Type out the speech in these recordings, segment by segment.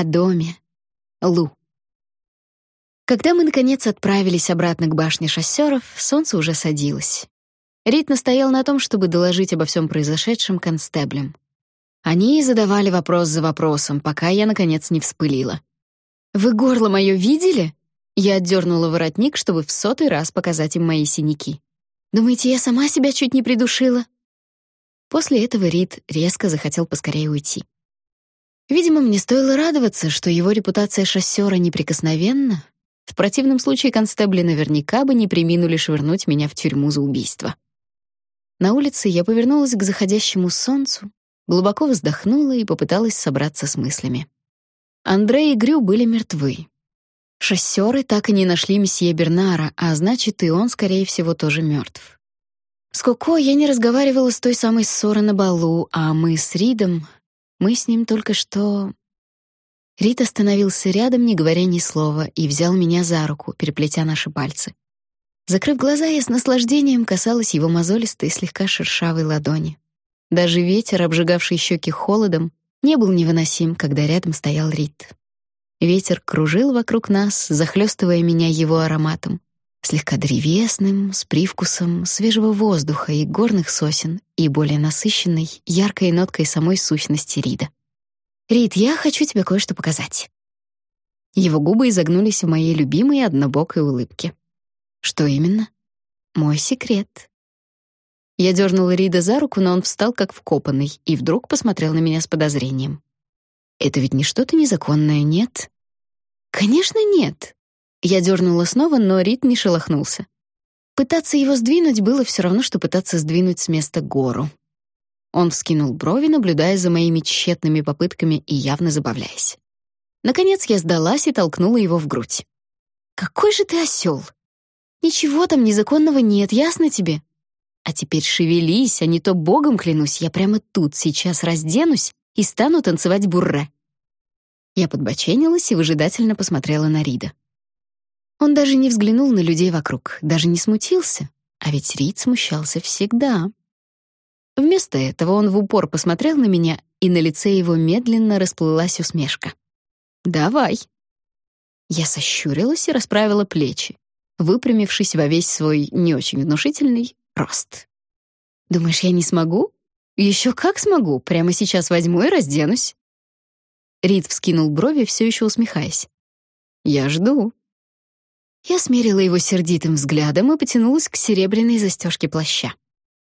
о доме. Лу. Когда мы, наконец, отправились обратно к башне шоссеров, солнце уже садилось. Рид настоял на том, чтобы доложить обо всем произошедшем констеблям. Они задавали вопрос за вопросом, пока я, наконец, не вспылила. «Вы горло мое видели?» Я отдернула воротник, чтобы в сотый раз показать им мои синяки. «Думаете, я сама себя чуть не придушила?» После этого Рид резко захотел поскорее уйти. Видимо, мне стоило радоваться, что его репутация шоссера неприкосновенна, в противном случае констебли наверняка бы не преминули швырнуть меня в тюрьму за убийство. На улице я повернулась к заходящему солнцу, глубоко вздохнула и попыталась собраться с мыслями. Андрей и Грю были мертвы. Шоссеры так и не нашли месье Бернара, а значит, и он, скорее всего, тоже мертв. С Коко я не разговаривала с той самой ссоры на балу, а мы с Ридом... Мы с ним только что Рит остановился рядом, не говоря ни слова, и взял меня за руку, переплетя наши пальцы. Закрыв глаза, я с наслаждением касалась его мозолистой, слегка шершавой ладони. Даже ветер, обжигавший щеки холодом, не был невыносим, когда рядом стоял Рит. Ветер кружил вокруг нас, захлестывая меня его ароматом, слегка древесным, с привкусом свежего воздуха и горных сосен, и более насыщенной, яркой ноткой самой сущности Рида. Рид, я хочу тебе кое-что показать. Его губы изогнулись в моей любимой однобокой улыбке. Что именно? Мой секрет. Я дернула Рида за руку, но он встал как вкопанный и вдруг посмотрел на меня с подозрением. Это ведь не что-то незаконное, нет? Конечно, нет. Я дернула снова, но Рид не шелохнулся. Пытаться его сдвинуть было все равно что пытаться сдвинуть с места гору. Он вскинул брови, наблюдая за моими тщетными попытками и явно забавляясь. Наконец я сдалась и толкнула его в грудь. «Какой же ты осел! Ничего там незаконного нет, ясно тебе? А теперь шевелись, а не то богом клянусь, я прямо тут сейчас разденусь и стану танцевать бурре». Я подбоченилась и выжидательно посмотрела на Рида. Он даже не взглянул на людей вокруг, даже не смутился, а ведь Рид смущался всегда. Вместо этого он в упор посмотрел на меня, и на лице его медленно расплылась усмешка. «Давай». Я сощурилась и расправила плечи, выпрямившись во весь свой не очень внушительный рост. «Думаешь, я не смогу? Еще как смогу, прямо сейчас возьму и разденусь». Рид вскинул брови, все еще усмехаясь. «Я жду». Я смерила его сердитым взглядом и потянулась к серебряной застежке плаща.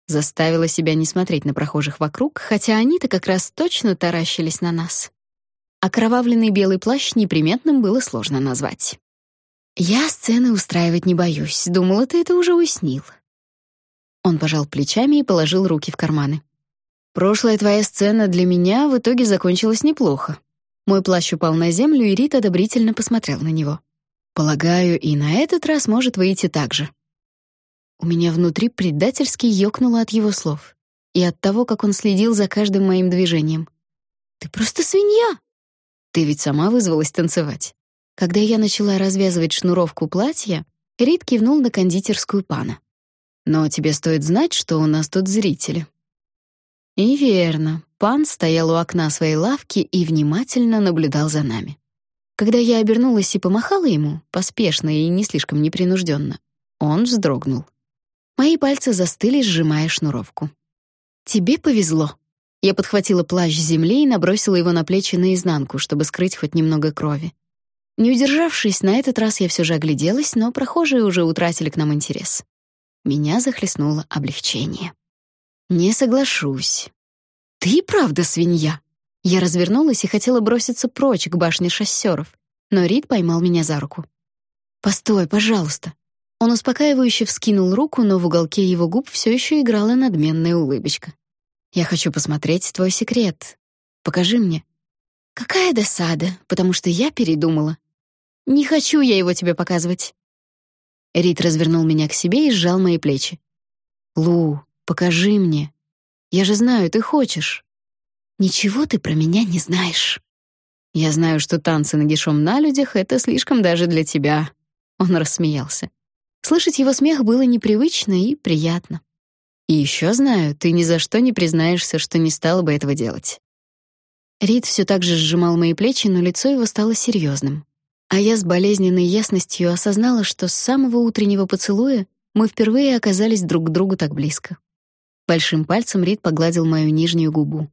Заставила себя не смотреть на прохожих вокруг, хотя они-то как раз точно таращились на нас. Окровавленный белый плащ неприметным было сложно назвать. «Я сцены устраивать не боюсь. Думала, ты это уже уяснил». Он пожал плечами и положил руки в карманы. «Прошлая твоя сцена для меня в итоге закончилась неплохо». Мой плащ упал на землю, и Рит одобрительно посмотрел на него. «Полагаю, и на этот раз может выйти так же». У меня внутри предательски ёкнуло от его слов и от того, как он следил за каждым моим движением. «Ты просто свинья!» «Ты ведь сама вызвалась танцевать». Когда я начала развязывать шнуровку платья, Рид кивнул на кондитерскую пана. «Но тебе стоит знать, что у нас тут зрители». И верно, пан стоял у окна своей лавки и внимательно наблюдал за нами. Когда я обернулась и помахала ему, поспешно и не слишком непринужденно, он вздрогнул. Мои пальцы застыли, сжимая шнуровку. «Тебе повезло». Я подхватила плащ земли и набросила его на плечи наизнанку, чтобы скрыть хоть немного крови. Не удержавшись, на этот раз я все же огляделась, но прохожие уже утратили к нам интерес. Меня захлестнуло облегчение. «Не соглашусь». «Ты правда свинья?» Я развернулась и хотела броситься прочь к башне шоссеров, но Рид поймал меня за руку. «Постой, пожалуйста. Он успокаивающе вскинул руку, но в уголке его губ все еще играла надменная улыбочка. «Я хочу посмотреть твой секрет. Покажи мне». «Какая досада, потому что я передумала. Не хочу я его тебе показывать». Рит развернул меня к себе и сжал мои плечи. «Лу, покажи мне. Я же знаю, ты хочешь». «Ничего ты про меня не знаешь». «Я знаю, что танцы нагишом на людях — это слишком даже для тебя». Он рассмеялся. Слышать его смех было непривычно и приятно. И еще знаю, ты ни за что не признаешься, что не стала бы этого делать. Рид все так же сжимал мои плечи, но лицо его стало серьезным. А я с болезненной ясностью осознала, что с самого утреннего поцелуя мы впервые оказались друг к другу так близко. Большим пальцем Рид погладил мою нижнюю губу.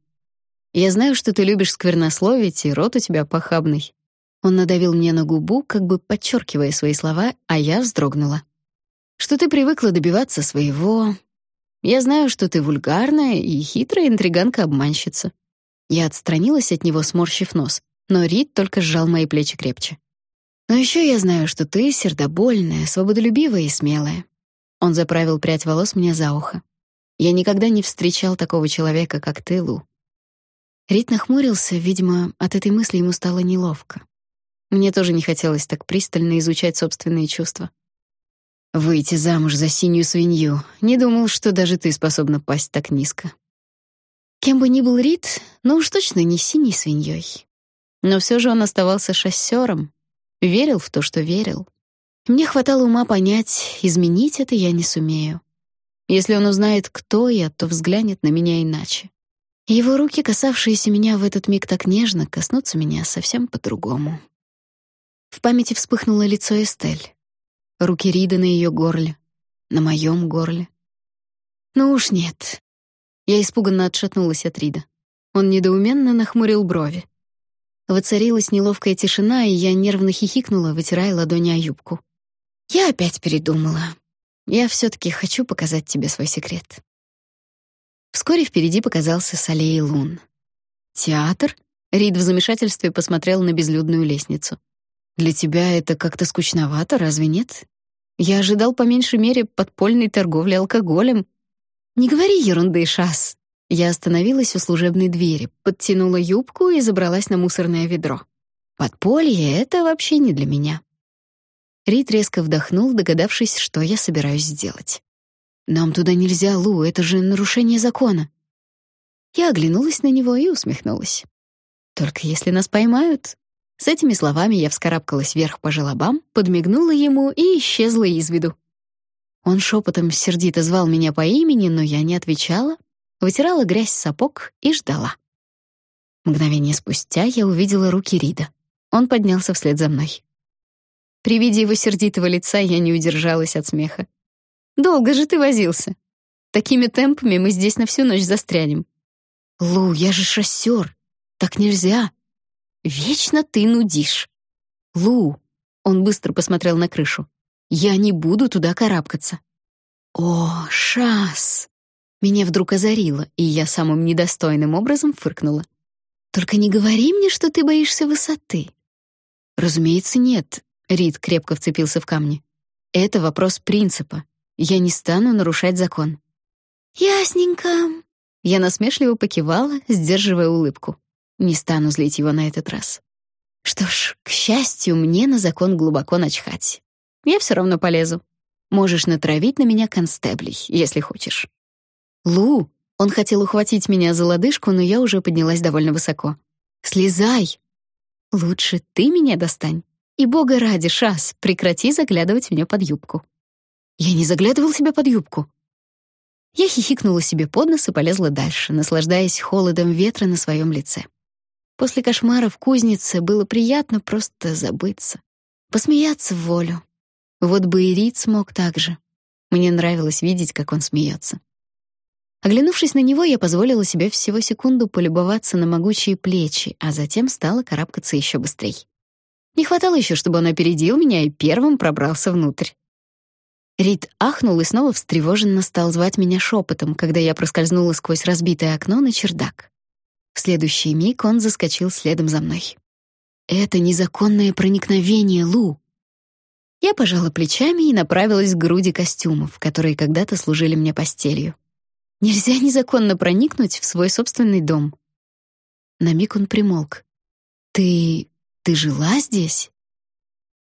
«Я знаю, что ты любишь сквернословить, и рот у тебя похабный». Он надавил мне на губу, как бы подчеркивая свои слова, а я вздрогнула. «Что ты привыкла добиваться своего. Я знаю, что ты вульгарная и хитрая интриганка-обманщица». Я отстранилась от него, сморщив нос, но Рид только сжал мои плечи крепче. «Но еще я знаю, что ты сердобольная, свободолюбивая и смелая». Он заправил прядь волос мне за ухо. «Я никогда не встречал такого человека, как ты, Лу». Рид нахмурился, видимо, от этой мысли ему стало неловко. Мне тоже не хотелось так пристально изучать собственные чувства. Выйти замуж за синюю свинью. Не думал, что даже ты способна пасть так низко. Кем бы ни был Рид, но уж точно не синей свиньей. Но все же он оставался шоссером, верил в то, что верил. Мне хватало ума понять, изменить это я не сумею. Если он узнает, кто я, то взглянет на меня иначе. Его руки, касавшиеся меня в этот миг так нежно, коснутся меня совсем по-другому. В памяти вспыхнуло лицо Эстель. Руки Рида на ее горле, на моем горле. Ну уж нет, я испуганно отшатнулась от Рида. Он недоуменно нахмурил брови. Воцарилась неловкая тишина, и я нервно хихикнула, вытирая ладони о юбку. Я опять передумала. Я все таки хочу показать тебе свой секрет. Вскоре впереди показался Салей Лун. Театр? Рид в замешательстве посмотрел на безлюдную лестницу. Для тебя это как-то скучновато, разве нет? Я ожидал по меньшей мере подпольной торговли алкоголем «Не говори ерунды, Шас!» Я остановилась у служебной двери, подтянула юбку и забралась на мусорное ведро. Подполье — это вообще не для меня. Рид резко вдохнул, догадавшись, что я собираюсь сделать. «Нам туда нельзя, Лу, это же нарушение закона». Я оглянулась на него и усмехнулась. «Только если нас поймают...» С этими словами я вскарабкалась вверх по желобам, подмигнула ему и исчезла из виду. Он шепотом сердито звал меня по имени, но я не отвечала, вытирала грязь с сапог и ждала. Мгновение спустя я увидела руки Рида. Он поднялся вслед за мной. При виде его сердитого лица я не удержалась от смеха. «Долго же ты возился. Такими темпами мы здесь на всю ночь застрянем». «Лу, я же шоссер. Так нельзя. Вечно ты нудишь». «Лу», — он быстро посмотрел на крышу, я не буду туда карабкаться. О, шас! Меня вдруг озарило, и я самым недостойным образом фыркнула. Только не говори мне, что ты боишься высоты. Разумеется, нет. Рид крепко вцепился в камни. Это вопрос принципа. Я не стану нарушать закон. Ясненько. Я насмешливо покивала, сдерживая улыбку. Не стану злить его на этот раз. Что ж, к счастью, мне на закон глубоко начхать. Я все равно полезу. Можешь натравить на меня констеблей, если хочешь. Лу, он хотел ухватить меня за лодыжку, но я уже поднялась довольно высоко. Слезай. Лучше ты меня достань. И бога ради, Шас, прекрати заглядывать мне под юбку. Я не заглядывал себе под юбку. Я хихикнула себе под нос и полезла дальше, наслаждаясь холодом ветра на своем лице. После кошмара в кузнице было приятно просто забыться, посмеяться в волю, вот бы и Рид смог так же. Мне нравилось видеть, как он смеется. Оглянувшись на него, я позволила себе всего секунду полюбоваться на могучие плечи, а затем стала карабкаться еще быстрее. Не хватало еще, чтобы он опередил меня и первым пробрался внутрь. Рид ахнул и снова встревоженно стал звать меня шепотом, когда я проскользнула сквозь разбитое окно на чердак. В следующий миг он заскочил следом за мной. «Это незаконное проникновение, Лу!» Я пожала плечами и направилась к груди костюмов, которые когда-то служили мне постелью. Нельзя незаконно проникнуть в свой собственный дом. На миг он примолк. «Ты... ты жила здесь?»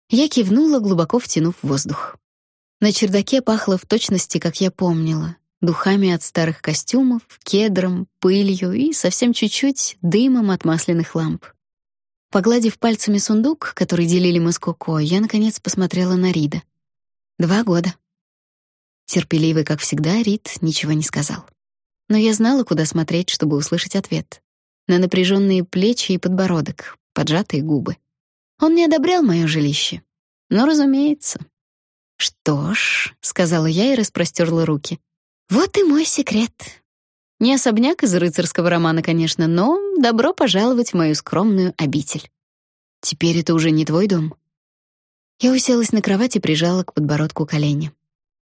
Я кивнула, глубоко втянув воздух. На чердаке пахло в точности, как я помнила, духами от старых костюмов, кедром, пылью и совсем чуть-чуть дымом от масляных ламп. Погладив пальцами сундук, который делили мы с Коко, я наконец посмотрела на Рида. Два года. Терпеливый, как всегда, Рид ничего не сказал. Но я знала, куда смотреть, чтобы услышать ответ. на напряженные плечи и подбородок, поджатые губы. Он не одобрял мое жилище. Но, разумеется. «Что ж», — сказала я и распростерла руки. «Вот и мой секрет. Не особняк из рыцарского романа, конечно, но добро пожаловать в мою скромную обитель. Теперь это уже не твой дом». Я уселась на кровать и прижала к подбородку колени.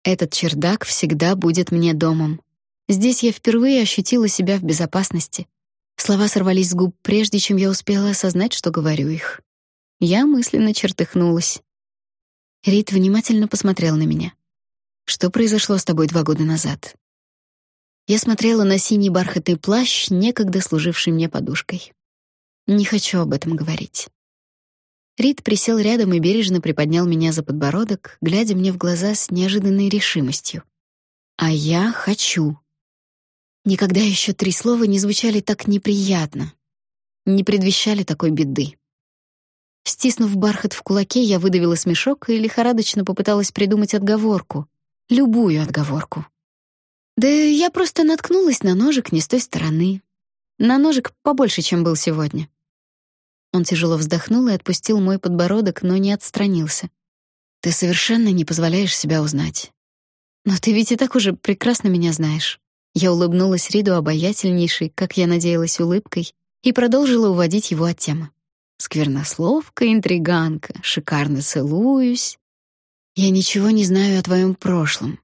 Этот чердак всегда будет мне домом. Здесь я впервые ощутила себя в безопасности. Слова сорвались с губ, прежде чем я успела осознать, что говорю их. Я мысленно чертыхнулась. Рид внимательно посмотрел на меня. Что произошло с тобой два года назад? Я смотрела на синий бархатный плащ, некогда служивший мне подушкой. Не хочу об этом говорить. Рид присел рядом и бережно приподнял меня за подбородок, глядя мне в глаза с неожиданной решимостью. А я хочу. Никогда еще три слова не звучали так неприятно, не предвещали такой беды. Стиснув бархат в кулаке, я выдавила смешок и лихорадочно попыталась придумать отговорку, любую отговорку. Да я просто наткнулась на ножик не с той стороны. На ножик побольше, чем был сегодня. Он тяжело вздохнул и отпустил мой подбородок, но не отстранился. Ты совершенно не позволяешь себя узнать. Но ты ведь и так уже прекрасно меня знаешь. Я улыбнулась Риду обаятельнейшей, как я надеялась, улыбкой и продолжила уводить его от темы. Сквернословка, интриганка, шикарно целуюсь. Я ничего не знаю о твоем прошлом,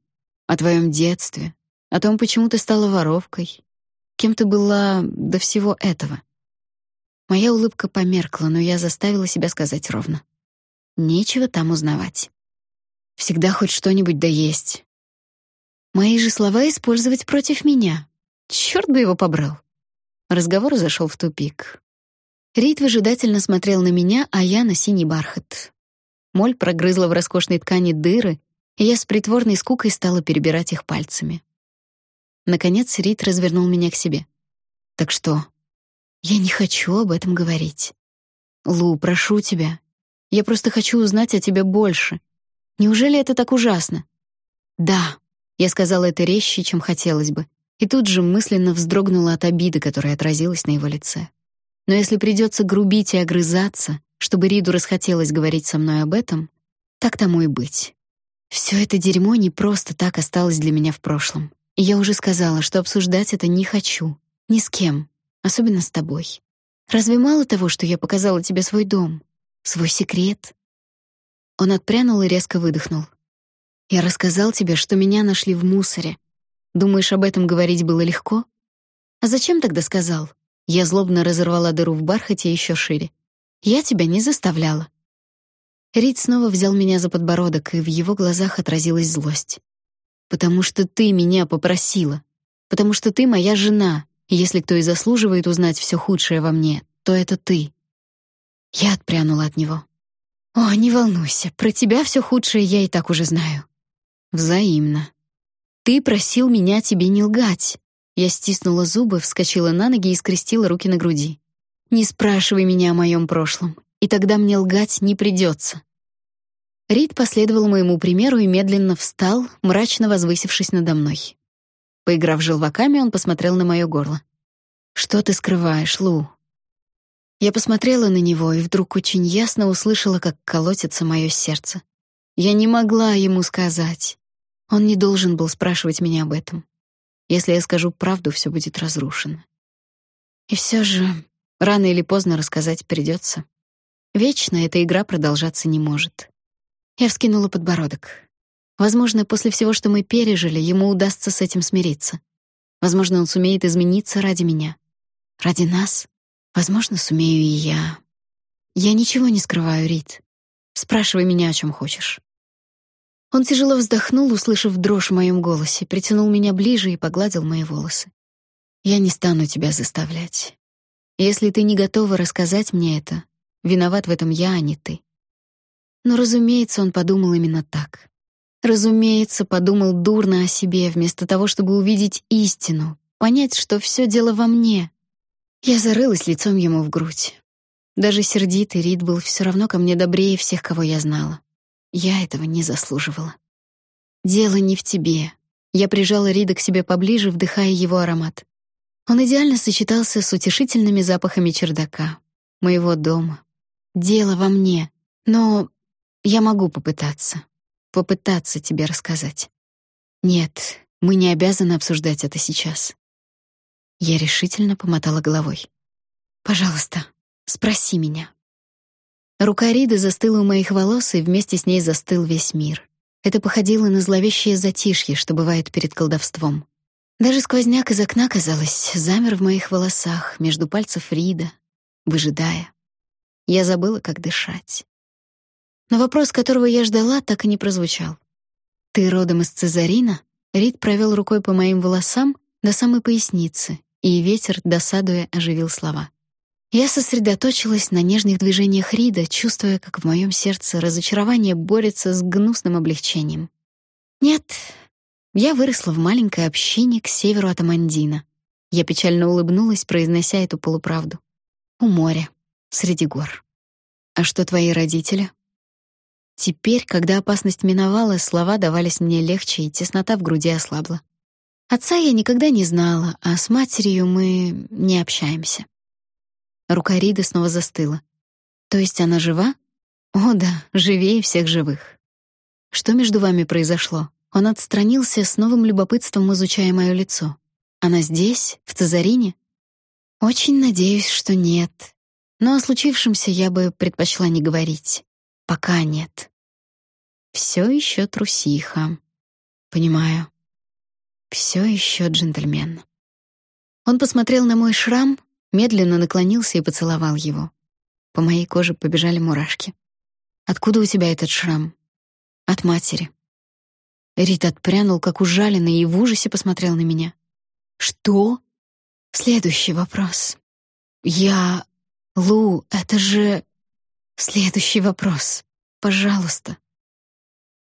о твоем детстве, о том, почему ты стала воровкой, кем ты была до всего этого. Моя улыбка померкла, но я заставила себя сказать ровно. Нечего там узнавать. Всегда хоть что-нибудь да есть. Мои же слова использовать против меня. Чёрт бы его побрал. Разговор зашел в тупик. Рид выжидательно смотрел на меня, а я на синий бархат. Моль прогрызла в роскошной ткани дыры, и я с притворной скукой стала перебирать их пальцами. Наконец Рид развернул меня к себе. «Так что, я не хочу об этом говорить. Лу, прошу тебя. Я просто хочу узнать о тебе больше. Неужели это так ужасно? Да, я сказала это резче, чем хотелось бы, и тут же мысленно вздрогнула от обиды, которая отразилась на его лице. Но если придется грубить и огрызаться, чтобы Риду расхотелось говорить со мной об этом, так тому и быть. Все это дерьмо не просто так осталось для меня в прошлом. И я уже сказала, что обсуждать это не хочу. Ни с кем особенно с тобой. Разве мало того, что я показала тебе свой дом, свой секрет? Он отпрянул и резко выдохнул. Я рассказал тебе, что меня нашли в мусоре. Думаешь, об этом говорить было легко? А зачем тогда сказал? Я злобно разорвала дыру в бархате еще шире. Я тебя не заставляла. Рид снова взял меня за подбородок, и в его глазах отразилась злость. Потому что ты меня попросила. Потому что ты моя жена. Если кто и заслуживает узнать все худшее во мне, то это ты. Я отпрянула от него. О, не волнуйся, про тебя все худшее я и так уже знаю. Взаимно. Ты просил меня тебе не лгать. Я стиснула зубы, вскочила на ноги и скрестила руки на груди. Не спрашивай меня о моем прошлом, и тогда мне лгать не придется. Рид последовал моему примеру и медленно встал, мрачно возвысившись надо мной. Поиграв желваками, он посмотрел на мое горло. «Что ты скрываешь, Лу?» Я посмотрела на него и вдруг очень ясно услышала, как колотится мое сердце. Я не могла ему сказать. Он не должен был спрашивать меня об этом. Если я скажу правду, все будет разрушено. И все же, рано или поздно рассказать придется. Вечно эта игра продолжаться не может. Я вскинула подбородок. Возможно, после всего, что мы пережили, ему удастся с этим смириться. Возможно, он сумеет измениться ради меня. Ради нас. Возможно, сумею и я. Я ничего не скрываю, Рит. Спрашивай меня, о чем хочешь. Он тяжело вздохнул, услышав дрожь в моем голосе, притянул меня ближе и погладил мои волосы. Я не стану тебя заставлять. Если ты не готова рассказать мне это, виноват в этом я, а не ты. Но, разумеется, он подумал именно так. Разумеется, подумал дурно о себе, вместо того, чтобы увидеть истину, понять, что все дело во мне. Я зарылась лицом ему в грудь. Даже сердитый Рид был все равно ко мне добрее всех, кого я знала. Я этого не заслуживала. Дело не в тебе. Я прижала Рида к себе поближе, вдыхая его аромат. Он идеально сочетался с утешительными запахами чердака, моего дома. Дело во мне, но я могу попытаться. Попытаться тебе рассказать. Нет, мы не обязаны обсуждать это сейчас. Я решительно помотала головой. Пожалуйста, спроси меня. Рука Риды застыла у моих волос, и вместе с ней застыл весь мир. Это походило на зловещее затишье, что бывает перед колдовством. Даже сквозняк из окна, казалось, замер в моих волосах, между пальцев Рида, выжидая. Я забыла, как дышать. Но вопрос, которого я ждала, так и не прозвучал. «Ты родом из Цезарина?» Рид провел рукой по моим волосам до самой поясницы, и ветер, досадуя, оживил слова. Я сосредоточилась на нежных движениях Рида, чувствуя, как в моем сердце разочарование борется с гнусным облегчением. Нет, я выросла в маленькой общине к северу от Амандина. Я печально улыбнулась, произнося эту полуправду. У моря, среди гор. А что твои родители? Теперь, когда опасность миновала, слова давались мне легче, и теснота в груди ослабла. Отца я никогда не знала, а с матерью мы не общаемся. Рука Риды снова застыла. То есть она жива? О да, живее всех живых. Что между вами произошло? Он отстранился с новым любопытством, изучая мое лицо. Она здесь, в Цезарине? Очень надеюсь, что нет. Но о случившемся я бы предпочла не говорить. Пока нет. Все еще трусиха. Понимаю. Все еще джентльмен. Он посмотрел на мой шрам, медленно наклонился и поцеловал его. По моей коже побежали мурашки. Откуда у тебя этот шрам? От матери. Рит отпрянул, как ужаленный, и в ужасе посмотрел на меня. Что? Следующий вопрос. Я Лу, это же Следующий вопрос. Пожалуйста.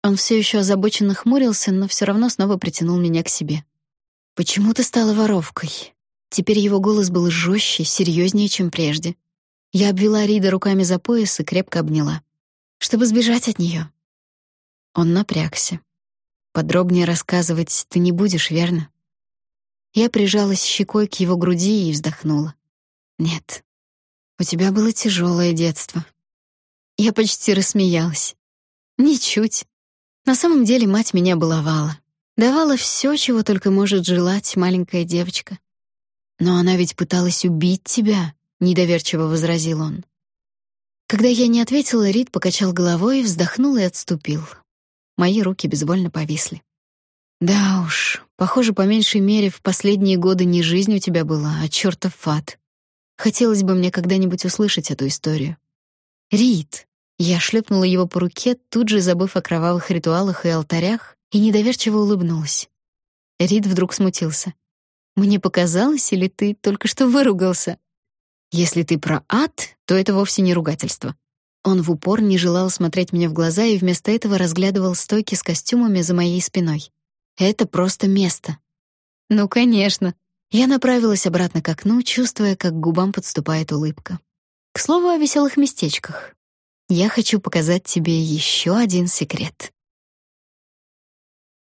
Он все еще озабоченно хмурился, но все равно снова притянул меня к себе. Почему ты стала воровкой? Теперь его голос был жестче, серьезнее, чем прежде. Я обвела Рида руками за пояс и крепко обняла, чтобы сбежать от нее. Он напрягся. Подробнее рассказывать ты не будешь, верно? Я прижалась щекой к его груди и вздохнула. Нет. У тебя было тяжелое детство. Я почти рассмеялась. Ничуть. На самом деле мать меня баловала. Давала все, чего только может желать маленькая девочка. Но она ведь пыталась убить тебя, недоверчиво возразил он. Когда я не ответила, Рид покачал головой, вздохнул и отступил. Мои руки безвольно повисли. Да уж, похоже, по меньшей мере в последние годы не жизнь у тебя была, а чертов фат. Хотелось бы мне когда-нибудь услышать эту историю. Рид, я шлепнула его по руке, тут же забыв о кровавых ритуалах и алтарях, и недоверчиво улыбнулась. Рид вдруг смутился. «Мне показалось, или ты только что выругался?» «Если ты про ад, то это вовсе не ругательство». Он в упор не желал смотреть мне в глаза и вместо этого разглядывал стойки с костюмами за моей спиной. «Это просто место». «Ну, конечно». Я направилась обратно к окну, чувствуя, как к губам подступает улыбка. К слову о веселых местечках. Я хочу показать тебе еще один секрет.